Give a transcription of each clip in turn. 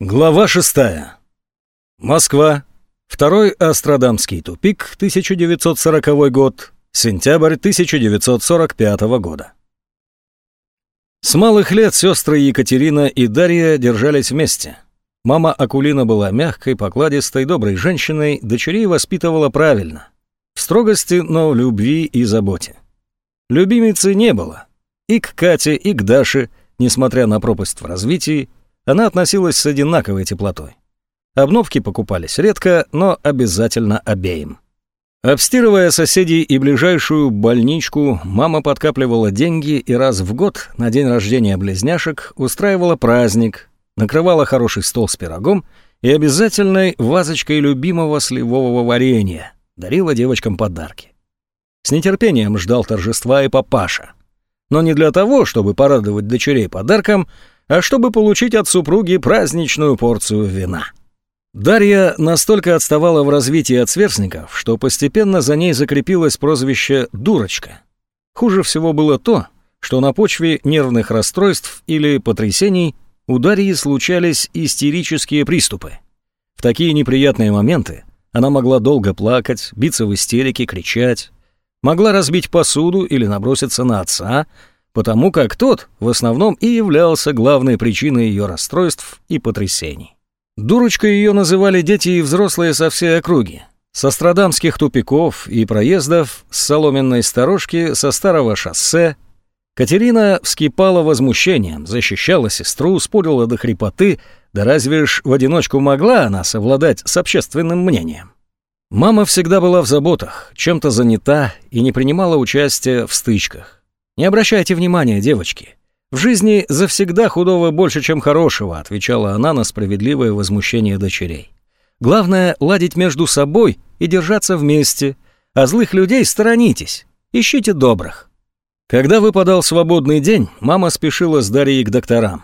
Глава шестая. Москва. Второй Астрадамский тупик, 1940 год. Сентябрь 1945 года. С малых лет сестры Екатерина и Дарья держались вместе. Мама Акулина была мягкой, покладистой, доброй женщиной, дочерей воспитывала правильно. В строгости, но в любви и заботе. Любимицы не было. И к Кате, и к Даше, несмотря на пропасть в развитии, она относилась с одинаковой теплотой. Обновки покупались редко, но обязательно обеим. Обстирывая соседей и ближайшую больничку, мама подкапливала деньги и раз в год на день рождения близняшек устраивала праздник, накрывала хороший стол с пирогом и обязательной вазочкой любимого сливового варенья, дарила девочкам подарки. С нетерпением ждал торжества и папаша. Но не для того, чтобы порадовать дочерей подарком, а чтобы получить от супруги праздничную порцию вина. Дарья настолько отставала в развитии от сверстников, что постепенно за ней закрепилось прозвище «дурочка». Хуже всего было то, что на почве нервных расстройств или потрясений у Дарьи случались истерические приступы. В такие неприятные моменты она могла долго плакать, биться в истерике, кричать, могла разбить посуду или наброситься на отца, потому как тот в основном и являлся главной причиной ее расстройств и потрясений. Дурочкой ее называли дети и взрослые со всей округи. Со страдамских тупиков и проездов, с соломенной сторожки, со старого шоссе. Катерина вскипала возмущением, защищала сестру, спорила до хрипоты, да разве ж в одиночку могла она совладать с общественным мнением? Мама всегда была в заботах, чем-то занята и не принимала участия в стычках. «Не обращайте внимания, девочки. В жизни завсегда худого больше, чем хорошего», отвечала она на справедливое возмущение дочерей. «Главное — ладить между собой и держаться вместе, а злых людей сторонитесь, ищите добрых». Когда выпадал свободный день, мама спешила с Дарьей к докторам.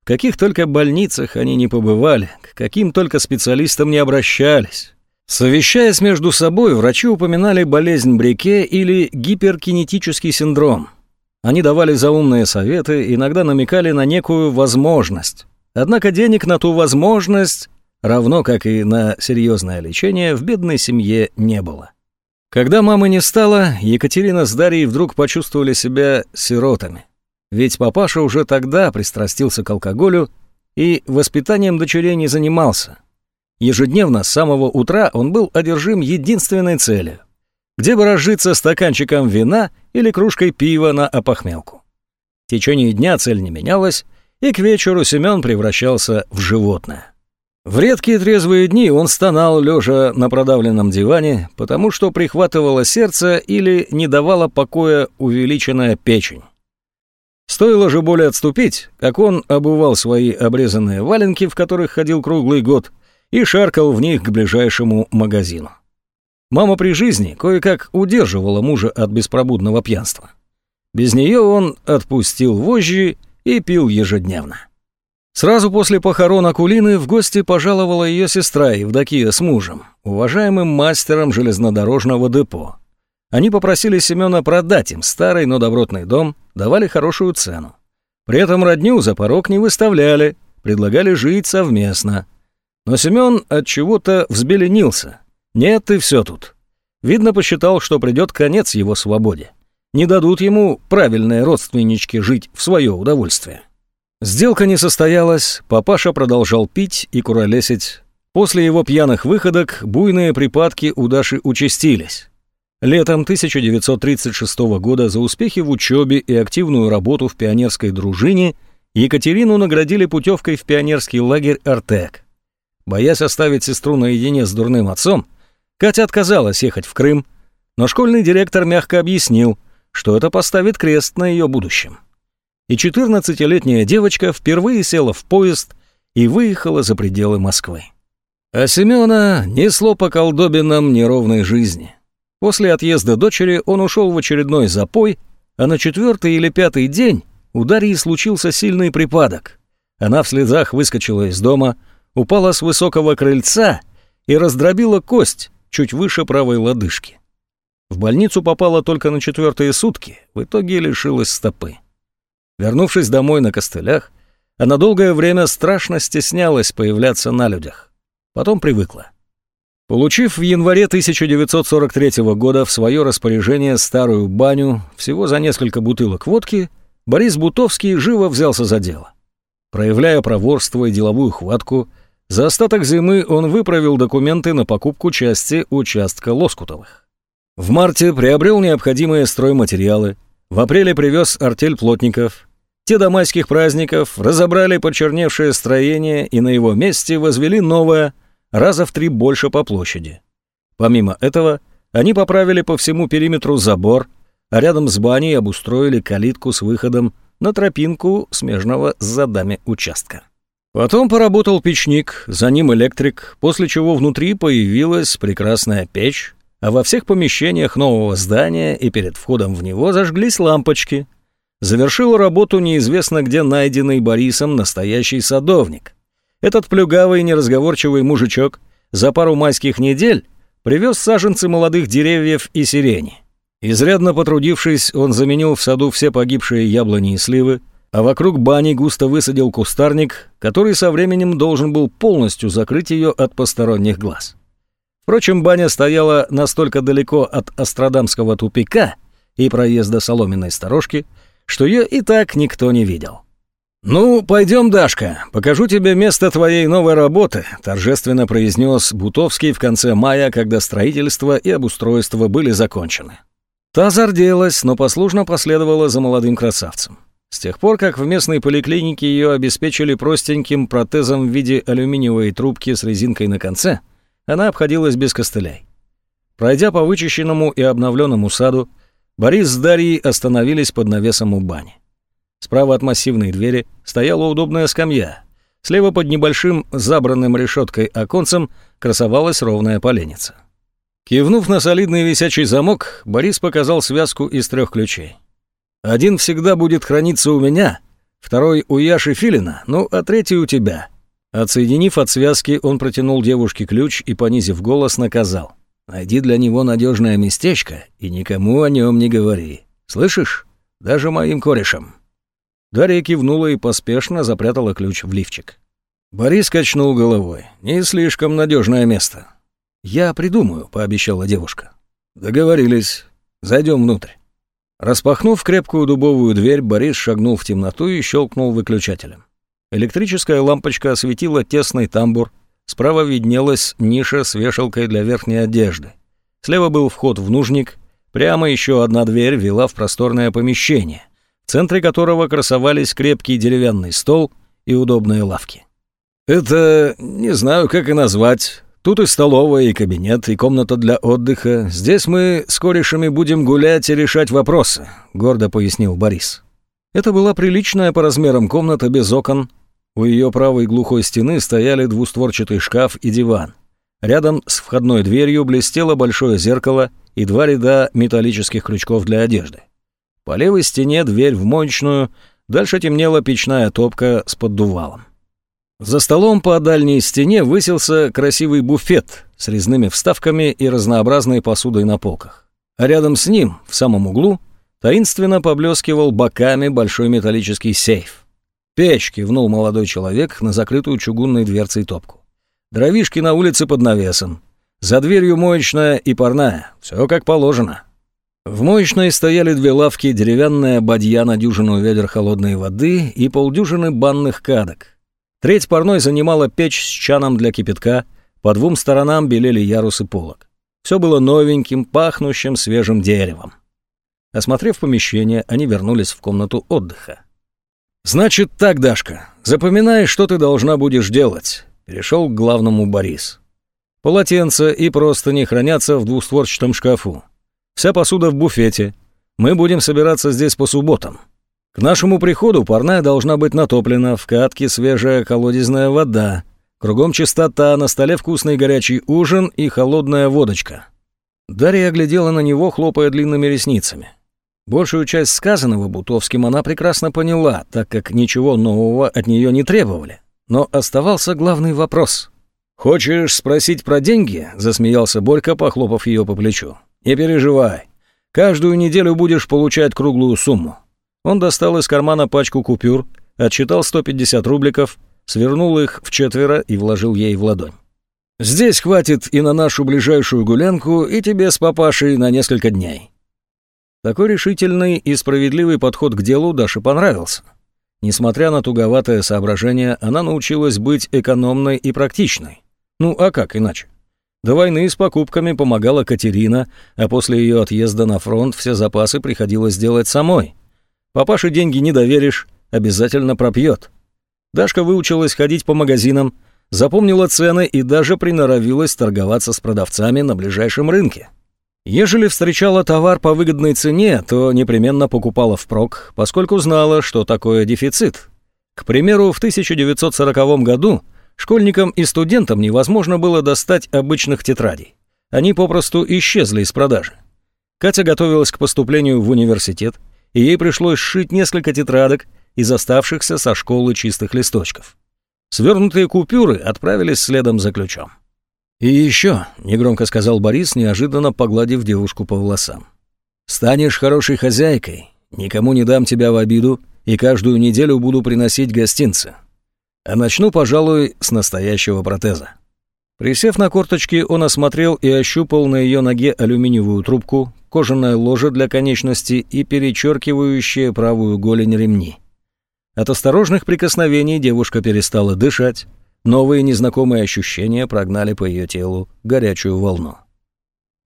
В каких только больницах они не побывали, к каким только специалистам не обращались. Совещаясь между собой, врачи упоминали болезнь Брике или гиперкинетический синдром – они давали заумные советы, иногда намекали на некую возможность. Однако денег на ту возможность, равно как и на серьезное лечение, в бедной семье не было. Когда мамы не стало, Екатерина с Дарьей вдруг почувствовали себя сиротами. Ведь папаша уже тогда пристрастился к алкоголю и воспитанием дочерей не занимался. Ежедневно с самого утра он был одержим единственной целью где бы разжиться стаканчиком вина или кружкой пива на опохмелку. В течение дня цель не менялась, и к вечеру Семен превращался в животное. В редкие трезвые дни он стонал, лежа на продавленном диване, потому что прихватывало сердце или не давала покоя увеличенная печень. Стоило же более отступить, как он обувал свои обрезанные валенки, в которых ходил круглый год, и шаркал в них к ближайшему магазину. Мама при жизни кое-как удерживала мужа от беспробудного пьянства. Без нее он отпустил вожжи и пил ежедневно. Сразу после похорон Акулины в гости пожаловала ее сестра Евдокия с мужем, уважаемым мастером железнодорожного депо. Они попросили Семена продать им старый, но добротный дом, давали хорошую цену. При этом родню за порог не выставляли, предлагали жить совместно. Но Семен от чего-то взбеленился нет, и все тут. Видно, посчитал, что придет конец его свободе. Не дадут ему правильные родственнички жить в свое удовольствие. Сделка не состоялась, папаша продолжал пить и куролесить. После его пьяных выходок буйные припадки у Даши участились. Летом 1936 года за успехи в учебе и активную работу в пионерской дружине Екатерину наградили путевкой в пионерский лагерь «Артек». Боясь оставить сестру наедине с дурным отцом, Катя отказалась ехать в Крым, но школьный директор мягко объяснил, что это поставит крест на ее будущем. И 14-летняя девочка впервые села в поезд и выехала за пределы Москвы. А Семена несло по колдобинам неровной жизни. После отъезда дочери он ушел в очередной запой, а на четвертый или пятый день у Дарьи случился сильный припадок. Она в слезах выскочила из дома, упала с высокого крыльца и раздробила кость, чуть выше правой лодыжки. В больницу попала только на четвертые сутки, в итоге лишилась стопы. Вернувшись домой на костылях, Она долгое время страшно стеснялась появляться на людях. Потом привыкла. Получив в январе 1943 года в свое распоряжение старую баню всего за несколько бутылок водки, Борис Бутовский живо взялся за дело. Проявляя проворство и деловую хватку, за остаток зимы он выправил документы на покупку части участка Лоскутовых. В марте приобрел необходимые стройматериалы, в апреле привез артель плотников. Те до майских праздников разобрали почерневшее строение и на его месте возвели новое, раза в три больше по площади. Помимо этого, они поправили по всему периметру забор, а рядом с баней обустроили калитку с выходом на тропинку, смежного с задами участка. Потом поработал печник, за ним электрик, после чего внутри появилась прекрасная печь, а во всех помещениях нового здания и перед входом в него зажглись лампочки. Завершил работу неизвестно где найденный Борисом настоящий садовник. Этот плюгавый неразговорчивый мужичок за пару майских недель привез саженцы молодых деревьев и сирени. Изрядно потрудившись, он заменил в саду все погибшие яблони и сливы, а вокруг бани густо высадил кустарник, который со временем должен был полностью закрыть ее от посторонних глаз. Впрочем, баня стояла настолько далеко от Астрадамского тупика и проезда соломенной сторожки, что ее и так никто не видел. «Ну, пойдем, Дашка, покажу тебе место твоей новой работы», торжественно произнес Бутовский в конце мая, когда строительство и обустройство были закончены. Та зарделась, но послушно последовала за молодым красавцем. С тех пор, как в местной поликлинике ее обеспечили простеньким протезом в виде алюминиевой трубки с резинкой на конце, она обходилась без костылей. Пройдя по вычищенному и обновленному саду, Борис с Дарьей остановились под навесом у бани. Справа от массивной двери стояла удобная скамья. Слева под небольшим забранным решеткой оконцем красовалась ровная поленница. Кивнув на солидный висячий замок, Борис показал связку из трех ключей. «Один всегда будет храниться у меня, второй у Яши Филина, ну а третий у тебя». Отсоединив от связки, он протянул девушке ключ и, понизив голос, наказал. «Найди для него надежное местечко и никому о нем не говори. Слышишь? Даже моим корешам». Дарья кивнула и поспешно запрятала ключ в лифчик. Борис качнул головой. «Не слишком надежное место». «Я придумаю», — пообещала девушка. «Договорились. Зайдем внутрь». Распахнув крепкую дубовую дверь, Борис шагнул в темноту и щелкнул выключателем. Электрическая лампочка осветила тесный тамбур. Справа виднелась ниша с вешалкой для верхней одежды. Слева был вход в нужник. Прямо еще одна дверь вела в просторное помещение в центре которого красовались крепкий деревянный стол и удобные лавки. «Это не знаю, как и назвать. Тут и столовая, и кабинет, и комната для отдыха. Здесь мы с корешами будем гулять и решать вопросы», — гордо пояснил Борис. Это была приличная по размерам комната без окон. У ее правой глухой стены стояли двустворчатый шкаф и диван. Рядом с входной дверью блестело большое зеркало и два ряда металлических крючков для одежды. По левой стене дверь в моечную, дальше темнела печная топка с поддувалом. За столом по дальней стене высился красивый буфет с резными вставками и разнообразной посудой на полках. А рядом с ним, в самом углу, таинственно поблескивал боками большой металлический сейф. «Печь!» — кивнул молодой человек на закрытую чугунной дверцей топку. «Дровишки на улице под навесом. За дверью моечная и парная. Все как положено». В моечной стояли две лавки, деревянная бадья на дюжину ведер холодной воды и полдюжины банных кадок. Треть парной занимала печь с чаном для кипятка, по двум сторонам белели ярусы полок. Все было новеньким, пахнущим свежим деревом. Осмотрев помещение, они вернулись в комнату отдыха. «Значит так, Дашка, запоминай, что ты должна будешь делать», — перешел к главному Борис. «Полотенца и простыни хранятся в двустворчатом шкафу. Вся посуда в буфете. Мы будем собираться здесь по субботам. К нашему приходу парная должна быть натоплена, в катке свежая колодезная вода, кругом чистота, на столе вкусный горячий ужин и холодная водочка». Дарья оглядела на него, хлопая длинными ресницами. Большую часть сказанного Бутовским она прекрасно поняла, так как ничего нового от нее не требовали. Но оставался главный вопрос. «Хочешь спросить про деньги?» – засмеялся Борька, похлопав ее по плечу. «Не переживай. Каждую неделю будешь получать круглую сумму». Он достал из кармана пачку купюр, отчитал 150 рубликов, свернул их в четверо и вложил ей в ладонь. «Здесь хватит и на нашу ближайшую гулянку, и тебе с папашей на несколько дней». Такой решительный и справедливый подход к делу Даше понравился. Несмотря на туговатое соображение, она научилась быть экономной и практичной. Ну а как иначе? До войны с покупками помогала Катерина, а после ее отъезда на фронт все запасы приходилось делать самой. Папаше деньги не доверишь, обязательно пропьет. Дашка выучилась ходить по магазинам, запомнила цены и даже приноровилась торговаться с продавцами на ближайшем рынке. Ежели встречала товар по выгодной цене, то непременно покупала впрок, поскольку знала, что такое дефицит. К примеру, в 1940 году школьникам и студентам невозможно было достать обычных тетрадей. Они попросту исчезли из продажи. Катя готовилась к поступлению в университет, и ей пришлось сшить несколько тетрадок из оставшихся со школы чистых листочков. Свернутые купюры отправились следом за ключом. «И еще», — негромко сказал Борис, неожиданно погладив девушку по волосам. «Станешь хорошей хозяйкой, никому не дам тебя в обиду и каждую неделю буду приносить гостинцы. А начну, пожалуй, с настоящего протеза». Присев на корточки, он осмотрел и ощупал на ее ноге алюминиевую трубку, кожаное ложе для конечности и перечеркивающие правую голень ремни. От осторожных прикосновений девушка перестала дышать, Новые незнакомые ощущения прогнали по ее телу горячую волну.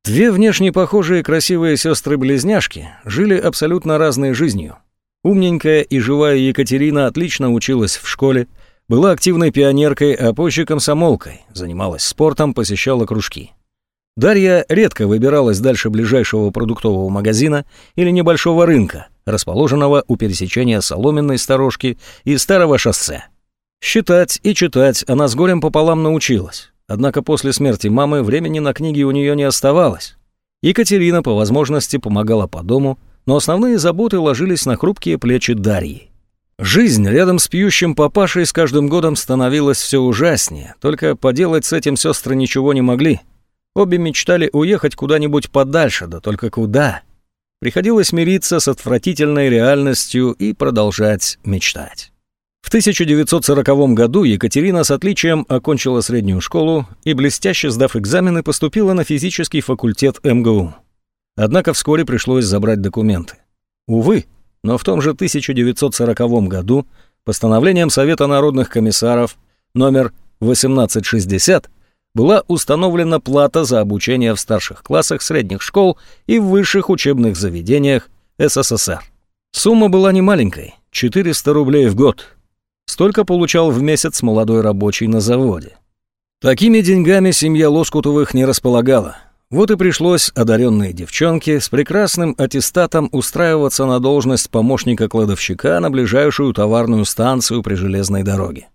Две внешне похожие красивые сестры-близняшки жили абсолютно разной жизнью. Умненькая и живая Екатерина отлично училась в школе, была активной пионеркой, а позже комсомолкой, занималась спортом, посещала кружки. Дарья редко выбиралась дальше ближайшего продуктового магазина или небольшого рынка, расположенного у пересечения Соломенной сторожки и Старого шоссе. Считать и читать она с горем пополам научилась. Однако после смерти мамы времени на книги у нее не оставалось. Екатерина по возможности помогала по дому, но основные заботы ложились на хрупкие плечи Дарьи. Жизнь рядом с пьющим папашей с каждым годом становилась все ужаснее, только поделать с этим сестры ничего не могли. Обе мечтали уехать куда-нибудь подальше, да только куда. Приходилось мириться с отвратительной реальностью и продолжать мечтать. В 1940 году Екатерина с отличием окончила среднюю школу и, блестяще сдав экзамены, поступила на физический факультет МГУ. Однако вскоре пришлось забрать документы. Увы, но в том же 1940 году постановлением Совета народных комиссаров номер 1860 была установлена плата за обучение в старших классах средних школ и в высших учебных заведениях СССР. Сумма была немаленькой – 400 рублей в год – Столько получал в месяц молодой рабочий на заводе. Такими деньгами семья Лоскутовых не располагала. Вот и пришлось одаренной девчонке с прекрасным аттестатом устраиваться на должность помощника кладовщика на ближайшую товарную станцию при железной дороге.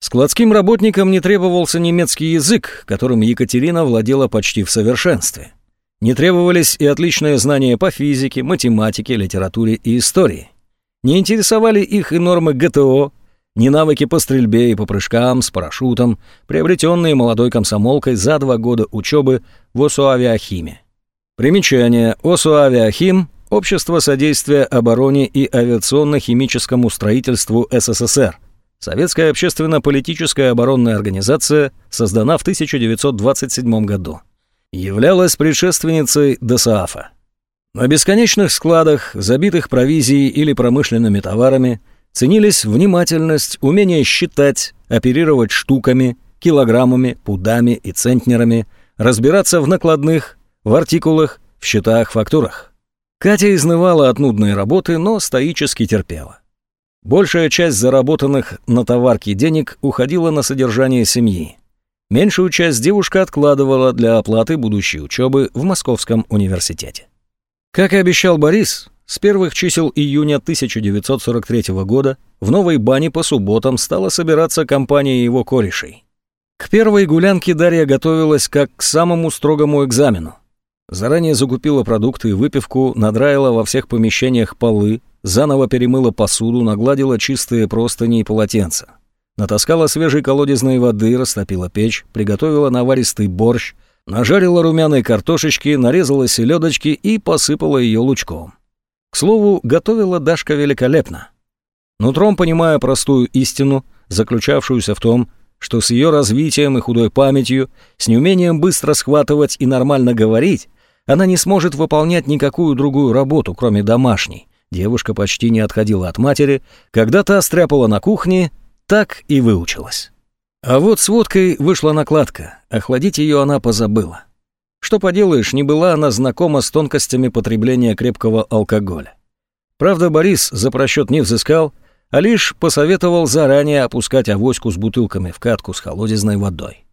Складским работникам не требовался немецкий язык, которым Екатерина владела почти в совершенстве. Не требовались и отличные знания по физике, математике, литературе и истории. Не интересовали их и нормы ГТО, ни навыки по стрельбе и по прыжкам с парашютом, приобретенные молодой комсомолкой за два года учебы в ОСУАвиахиме. Примечание. ОСУАвиахим – Общество содействия обороне и авиационно-химическому строительству СССР. Советская общественно-политическая оборонная организация создана в 1927 году. Являлась предшественницей ДСАФа. На бесконечных складах, забитых провизией или промышленными товарами – Ценились внимательность, умение считать, оперировать штуками, килограммами, пудами и центнерами, разбираться в накладных, в артикулах, в счетах, фактурах. Катя изнывала от нудной работы, но стоически терпела. Большая часть заработанных на товарке денег уходила на содержание семьи. Меньшую часть девушка откладывала для оплаты будущей учебы в Московском университете. Как и обещал Борис, с первых чисел июня 1943 года в новой бане по субботам стала собираться компания его корешей. К первой гулянке Дарья готовилась как к самому строгому экзамену. Заранее закупила продукты и выпивку, надраила во всех помещениях полы, заново перемыла посуду, нагладила чистые простыни и полотенца. Натаскала свежей колодезной воды, растопила печь, приготовила наваристый борщ, нажарила румяной картошечки, нарезала селедочки и посыпала ее лучком. К слову, готовила Дашка великолепно. Нутром понимая простую истину, заключавшуюся в том, что с ее развитием и худой памятью, с неумением быстро схватывать и нормально говорить, она не сможет выполнять никакую другую работу, кроме домашней. Девушка почти не отходила от матери, когда та стряпала на кухне, так и выучилась. А вот с водкой вышла накладка, охладить ее она позабыла. Что поделаешь, не была она знакома с тонкостями потребления крепкого алкоголя. Правда, Борис за просчет не взыскал, а лишь посоветовал заранее опускать авоську с бутылками в катку с холодезной водой.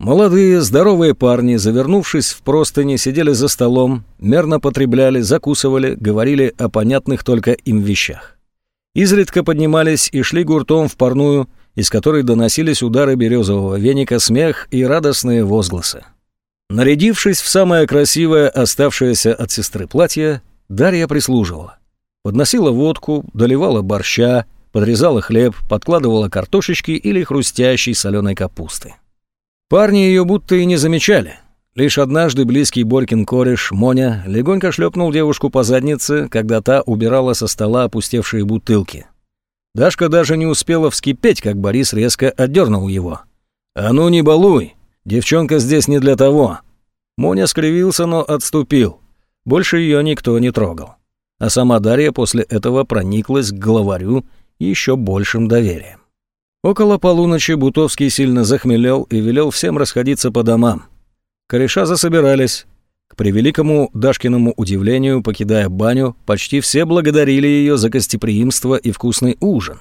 Молодые, здоровые парни, завернувшись в простыни, сидели за столом, мерно потребляли, закусывали, говорили о понятных только им вещах. Изредка поднимались и шли гуртом в парную, из которой доносились удары березового веника, смех и радостные возгласы. Нарядившись в самое красивое оставшееся от сестры платье, Дарья прислуживала. Подносила водку, доливала борща, подрезала хлеб, подкладывала картошечки или хрустящей соленой капусты. Парни ее будто и не замечали. Лишь однажды близкий Борькин кореш, Моня, легонько шлепнул девушку по заднице, когда та убирала со стола опустевшие бутылки. Дашка даже не успела вскипеть, как Борис резко отдернул его. «А ну не балуй! Девчонка здесь не для того!» Моня скривился, но отступил. Больше ее никто не трогал. А сама Дарья после этого прониклась к главарю еще большим доверием. Около полуночи Бутовский сильно захмелел и велел всем расходиться по домам. Кореша засобирались. К превеликому Дашкиному удивлению, покидая баню, почти все благодарили ее за гостеприимство и вкусный ужин.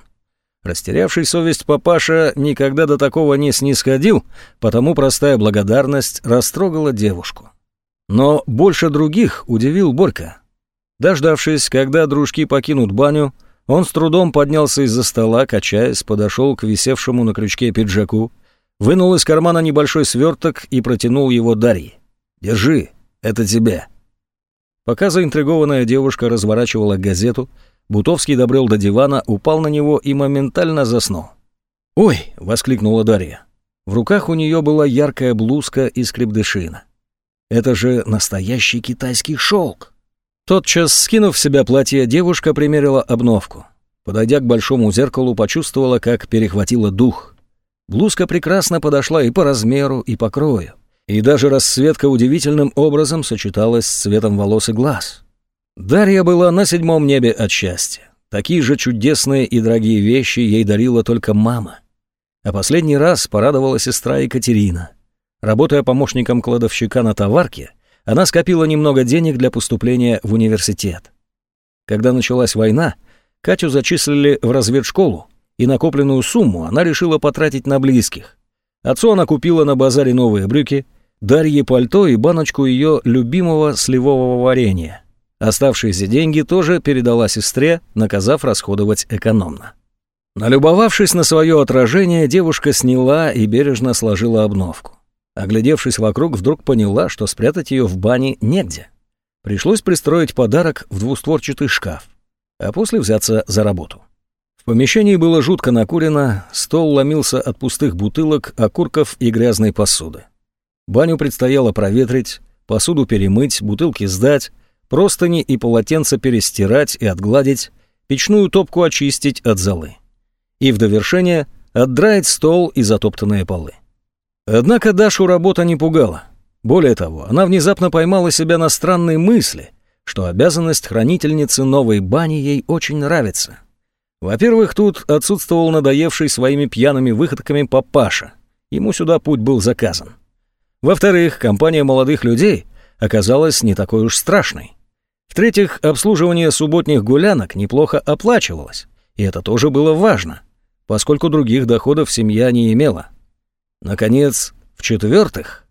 Растерявший совесть папаша никогда до такого не снисходил, потому простая благодарность растрогала девушку. Но больше других удивил Борька. Дождавшись, когда дружки покинут баню, он с трудом поднялся из-за стола, качаясь, подошел к висевшему на крючке пиджаку, вынул из кармана небольшой сверток и протянул его Дарье. «Держи, это тебе». Пока заинтригованная девушка разворачивала газету, Бутовский добрел до дивана, упал на него и моментально заснул. «Ой!» — воскликнула Дарья. В руках у нее была яркая блузка из крепдышина. «Это же настоящий китайский шелк!» Тотчас, скинув с себя платье, девушка примерила обновку. Подойдя к большому зеркалу, почувствовала, как перехватила дух. Блузка прекрасно подошла и по размеру, и по крою. И даже расцветка удивительным образом сочеталась с цветом волос и глаз. Дарья была на седьмом небе от счастья. Такие же чудесные и дорогие вещи ей дарила только мама. А последний раз порадовала сестра Екатерина. Работая помощником кладовщика на товарке, она скопила немного денег для поступления в университет. Когда началась война, Катю зачислили в разведшколу, и накопленную сумму она решила потратить на близких. Отцу она купила на базаре новые брюки, Дарье пальто и баночку ее любимого сливового варенья. Оставшиеся деньги тоже передала сестре, наказав расходовать экономно. Налюбовавшись на свое отражение, девушка сняла и бережно сложила обновку. Оглядевшись вокруг, вдруг поняла, что спрятать ее в бане негде. Пришлось пристроить подарок в двустворчатый шкаф, а после взяться за работу. В помещении было жутко накурено, стол ломился от пустых бутылок, окурков и грязной посуды. Баню предстояло проветрить, посуду перемыть, бутылки сдать, простыни и полотенца перестирать и отгладить, печную топку очистить от золы. И в довершение отдраить стол и затоптанные полы. Однако Дашу работа не пугала. Более того, она внезапно поймала себя на странной мысли, что обязанность хранительницы новой бани ей очень нравится. Во-первых, тут отсутствовал надоевший своими пьяными выходками папаша. Ему сюда путь был заказан. Во-вторых, компания молодых людей оказалась не такой уж страшной. В-третьих, обслуживание субботних гулянок неплохо оплачивалось, и это тоже было важно, поскольку других доходов семья не имела. Наконец, в-четвертых,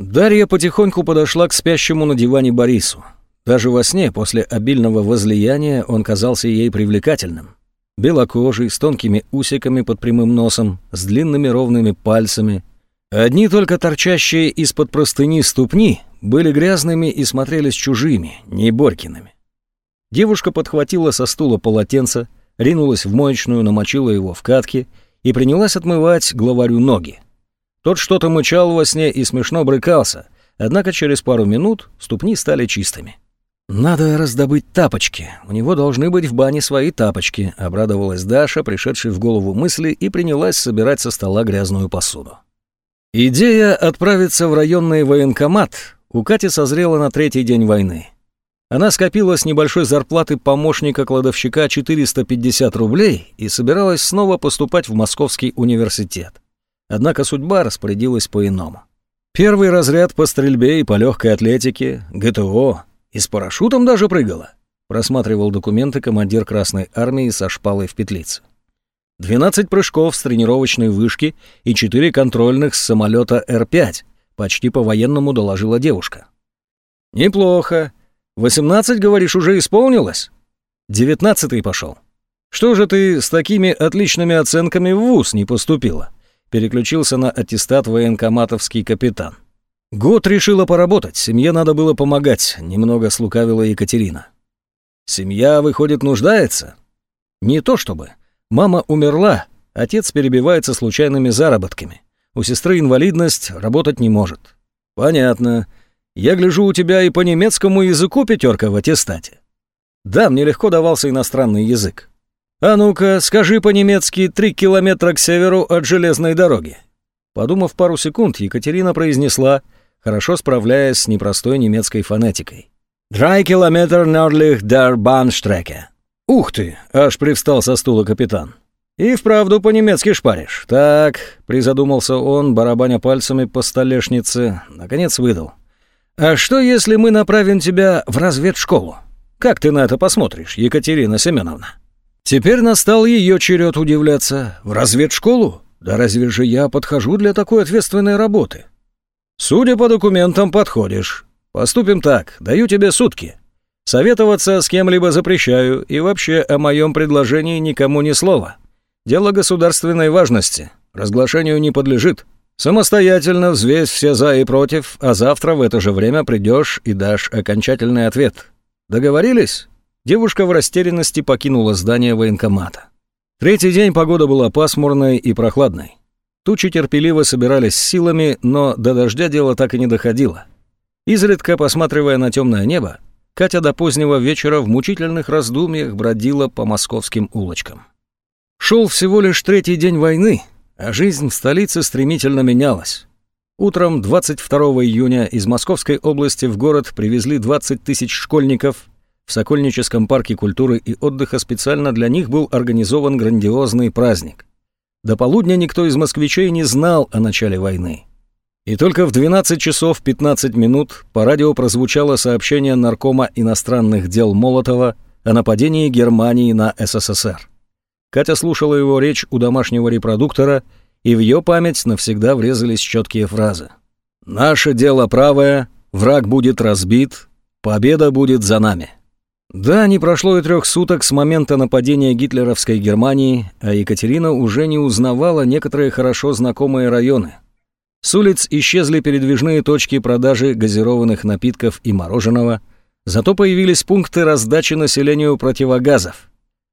Дарья потихоньку подошла к спящему на диване Борису. Даже во сне, после обильного возлияния, он казался ей привлекательным. Белокожий, с тонкими усиками под прямым носом, с длинными ровными пальцами. Одни только торчащие из-под простыни ступни были грязными и смотрелись чужими, не Борькиными. Девушка подхватила со стула полотенце, ринулась в моечную, намочила его в катке и принялась отмывать главарю ноги. Тот что-то мычал во сне и смешно брыкался, однако через пару минут ступни стали чистыми. «Надо раздобыть тапочки. У него должны быть в бане свои тапочки», — обрадовалась Даша, пришедшей в голову мысли, и принялась собирать со стола грязную посуду. Идея отправиться в районный военкомат у Кати созрела на третий день войны. Она скопила с небольшой зарплаты помощника кладовщика 450 рублей и собиралась снова поступать в Московский университет. Однако судьба распорядилась по-иному. Первый разряд по стрельбе и по легкой атлетике, ГТО, и с парашютом даже прыгала. Просматривал документы командир Красной Армии со шпалой в петлице. 12 прыжков с тренировочной вышки и 4 контрольных с самолета Р-5, почти по-военному доложила девушка. «Неплохо. 18, говоришь, уже исполнилось?» «Девятнадцатый пошел. Что же ты с такими отличными оценками в ВУЗ не поступила?» Переключился на аттестат военкоматовский капитан. Год решила поработать, семье надо было помогать, немного слукавила Екатерина. Семья, выходит, нуждается? Не то чтобы. Мама умерла, отец перебивается случайными заработками. У сестры инвалидность, работать не может. Понятно. Я гляжу, у тебя и по немецкому языку пятерка в аттестате. Да, мне легко давался иностранный язык. А ну-ка, скажи по-немецки «три километра к северу от железной дороги». Подумав пару секунд, Екатерина произнесла – хорошо справляясь с непростой немецкой фонетикой. «Драй километр нордлих дер Банштреке». «Ух ты!» — аж привстал со стула капитан. «И вправду по-немецки шпаришь. Так», — призадумался он, барабаня пальцами по столешнице, наконец выдал. «А что, если мы направим тебя в разведшколу? Как ты на это посмотришь, Екатерина Семеновна?» Теперь настал ее черед удивляться. «В разведшколу? Да разве же я подхожу для такой ответственной работы? Судя по документам, подходишь. Поступим так, даю тебе сутки. Советоваться с кем-либо запрещаю, и вообще о моем предложении никому ни слова. Дело государственной важности, разглашению не подлежит. Самостоятельно взвесь все за и против, а завтра в это же время придешь и дашь окончательный ответ. Договорились?» Девушка в растерянности покинула здание военкомата. Третий день погода была пасмурной и прохладной. Тучи терпеливо собирались силами, но до дождя дело так и не доходило. Изредка посматривая на темное небо, Катя до позднего вечера в мучительных раздумьях бродила по московским улочкам. Шел всего лишь третий день войны, а жизнь в столице стремительно менялась. Утром 22 июня из Московской области в город привезли 20 тысяч школьников. В Сокольническом парке культуры и отдыха специально для них был организован грандиозный праздник. До полудня никто из москвичей не знал о начале войны. И только в 12 часов 15 минут по радио прозвучало сообщение наркома иностранных дел Молотова о нападении Германии на СССР. Катя слушала его речь у домашнего репродуктора, и в ее память навсегда врезались четкие фразы. «Наше дело правое, враг будет разбит, победа будет за нами». Да, не прошло и трех суток с момента нападения гитлеровской Германии, а Екатерина уже не узнавала некоторые хорошо знакомые районы. С улиц исчезли передвижные точки продажи газированных напитков и мороженого, зато появились пункты раздачи населению противогазов.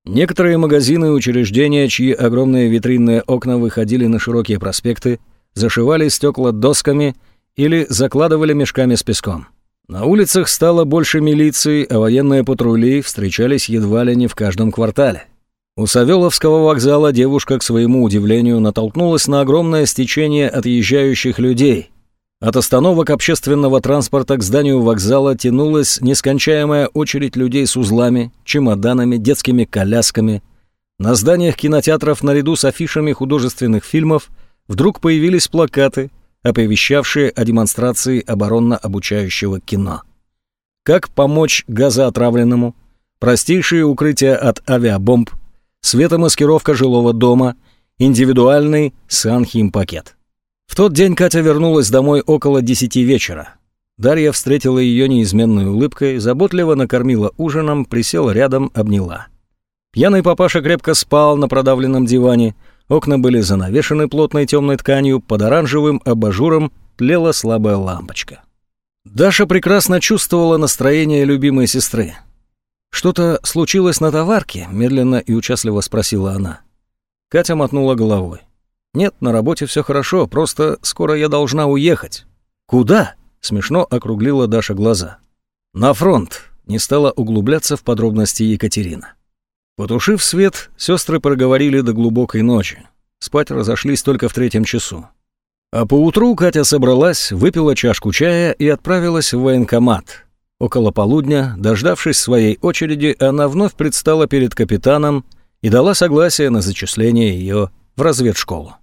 Некоторые магазины и учреждения, чьи огромные витринные окна выходили на широкие проспекты, зашивали стекла досками или закладывали мешками с песком. На улицах стало больше милиции, а военные патрули встречались едва ли не в каждом квартале. У Савеловского вокзала девушка, к своему удивлению, натолкнулась на огромное стечение отъезжающих людей. От остановок общественного транспорта к зданию вокзала тянулась нескончаемая очередь людей с узлами, чемоданами, детскими колясками. На зданиях кинотеатров наряду с афишами художественных фильмов вдруг появились плакаты – оповещавшие о демонстрации оборонно-обучающего кино. Как помочь газоотравленному, простейшие укрытия от авиабомб, светомаскировка жилого дома, индивидуальный санхим-пакет. В тот день Катя вернулась домой около десяти вечера. Дарья встретила ее неизменной улыбкой, заботливо накормила ужином, присела рядом, обняла. Пьяный папаша крепко спал на продавленном диване, Окна были занавешены плотной темной тканью, под оранжевым абажуром тлела слабая лампочка. Даша прекрасно чувствовала настроение любимой сестры. «Что-то случилось на товарке?» — медленно и участливо спросила она. Катя мотнула головой. «Нет, на работе все хорошо, просто скоро я должна уехать». «Куда?» — смешно округлила Даша глаза. «На фронт. не стала углубляться в подробности Екатерина. Потушив свет, сестры проговорили до глубокой ночи. Спать разошлись только в третьем часу. А поутру Катя собралась, выпила чашку чая и отправилась в военкомат. Около полудня, дождавшись своей очереди, она вновь предстала перед капитаном и дала согласие на зачисление ее в разведшколу.